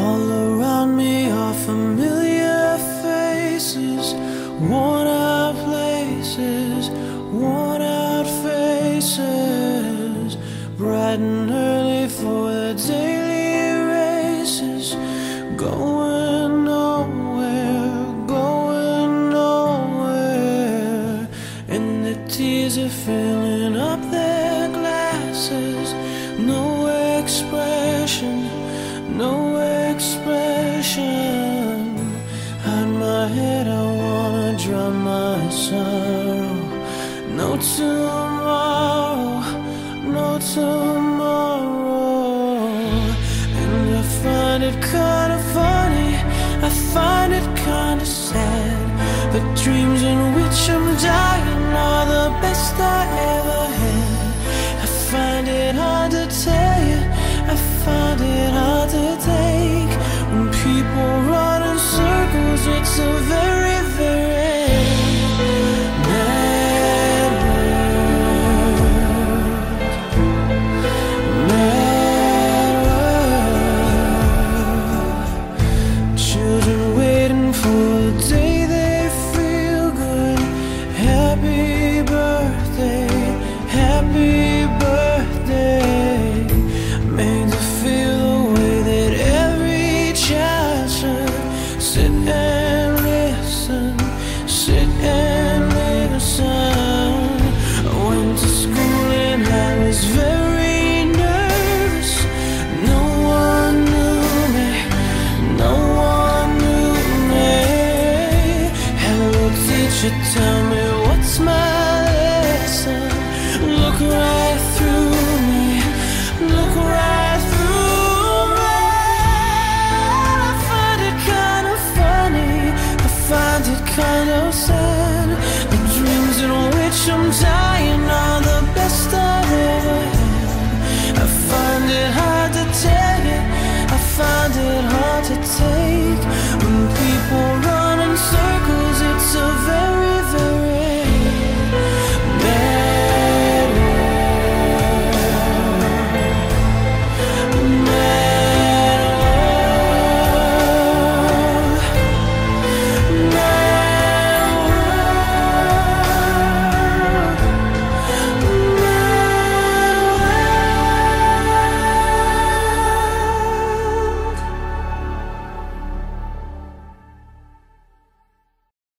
All around me are familiar faces, worn out places, worn out faces, bright and early for the daily races, going nowhere, going nowhere, and the tears are filling up their glasses, no expression, no expression. Hide my head, I wanna drown my sorrow. No tomorrow, no tomorrow. And I find it kinda funny, I find it kinda sad. The dreams in which I'm it's a teacher, tell me what's my